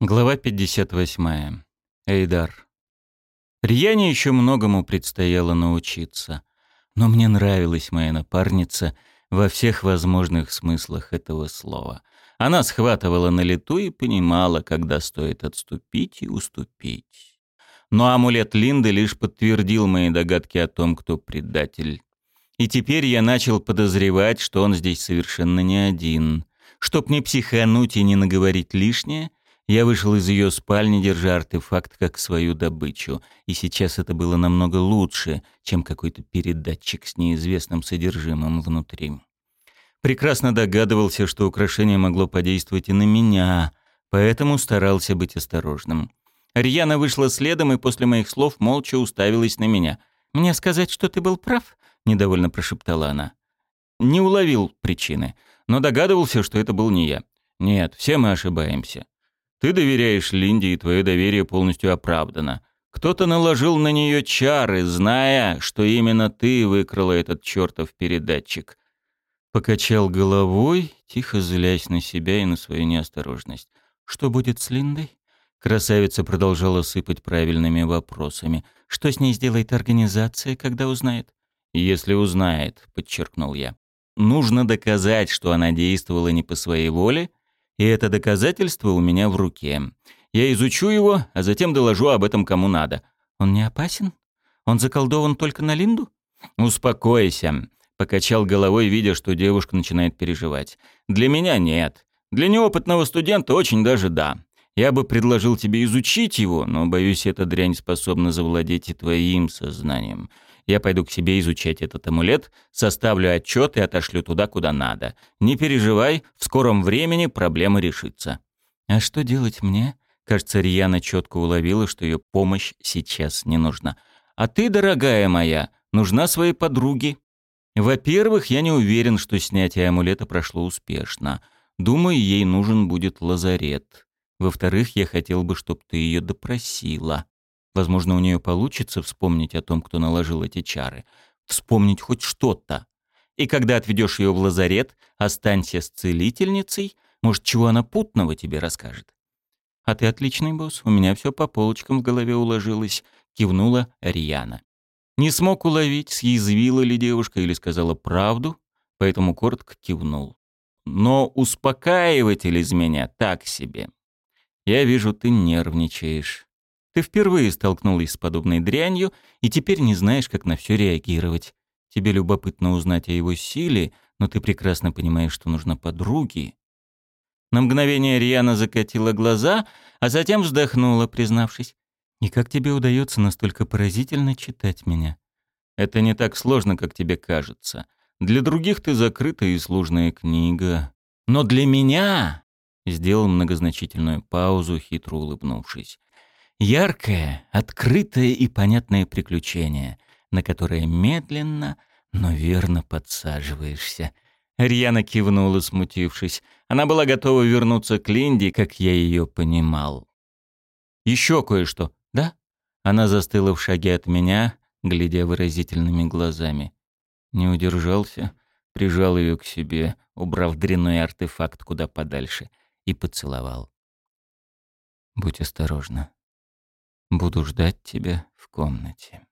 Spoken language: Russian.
Глава 58. Эйдар. Рьяне еще многому предстояло научиться, но мне нравилась моя напарница во всех возможных смыслах этого слова. Она схватывала на лету и понимала, когда стоит отступить и уступить. Но амулет Линды лишь подтвердил мои догадки о том, кто предатель. И теперь я начал подозревать, что он здесь совершенно не один. Чтоб не психануть и не наговорить лишнее — я вышел из ее спальни, держа артефакт как свою добычу, и сейчас это было намного лучше, чем какой-то передатчик с неизвестным содержимым внутри. Прекрасно догадывался, что украшение могло подействовать и на меня, поэтому старался быть осторожным. Рьяна вышла следом и после моих слов молча уставилась на меня. «Мне сказать, что ты был прав?» — недовольно прошептала она. Не уловил причины, но догадывался, что это был не я. «Нет, все мы ошибаемся. Ты доверяешь Линде, и твое доверие полностью оправдано. Кто-то наложил на нее чары, зная, что именно ты выкрала этот чертов передатчик. Покачал головой, тихо злясь на себя и на свою неосторожность. Что будет с Линдой? Красавица продолжала сыпать правильными вопросами. Что с ней сделает организация, когда узнает? Если узнает, подчеркнул я. Нужно доказать, что она действовала не по своей воле и это доказательство у меня в руке. Я изучу его, а затем доложу об этом кому надо. Он не опасен? Он заколдован только на Линду? Успокойся, покачал головой, видя, что девушка начинает переживать. Для меня нет. Для неопытного студента очень даже да. Я бы предложил тебе изучить его, но боюсь, эта дрянь способна завладеть и твоим сознанием. Я пойду к себе изучать этот амулет, составлю отчет и отошлю туда, куда надо. Не переживай, в скором времени проблема решится». «А что делать мне?» Кажется, Рьяна четко уловила, что ее помощь сейчас не нужна. «А ты, дорогая моя, нужна своей подруге». «Во-первых, я не уверен, что снятие амулета прошло успешно. Думаю, ей нужен будет лазарет. Во-вторых, я хотел бы, чтобы ты ее допросила. Возможно, у нее получится вспомнить о том, кто наложил эти чары. Вспомнить хоть что-то. И когда отведешь ее в лазарет, останься с целительницей. Может, чего она путного тебе расскажет. «А ты отличный босс, у меня все по полочкам в голове уложилось», — кивнула Рьяна. Не смог уловить, съязвила ли девушка или сказала правду, поэтому коротко кивнул. «Но успокаиватель из меня так себе. Я вижу, ты нервничаешь. Ты впервые столкнулась с подобной дрянью и теперь не знаешь, как на все реагировать. Тебе любопытно узнать о его силе, но ты прекрасно понимаешь, что нужно подруги. На мгновение Риана закатила глаза, а затем вздохнула, признавшись. «И как тебе удается настолько поразительно читать меня?» «Это не так сложно, как тебе кажется. Для других ты закрытая и сложная книга. Но для меня...» Сделал многозначительную паузу, хитро улыбнувшись. Яркое, открытое и понятное приключение, на которое медленно, но верно подсаживаешься. Рьяна кивнула, смутившись. Она была готова вернуться к Линде, как я ее понимал. «Еще кое-что, да?» Она застыла в шаге от меня, глядя выразительными глазами. Не удержался, прижал ее к себе, убрав дрянной артефакт куда подальше, и поцеловал. «Будь осторожна», Буду ждать тебя в комнате.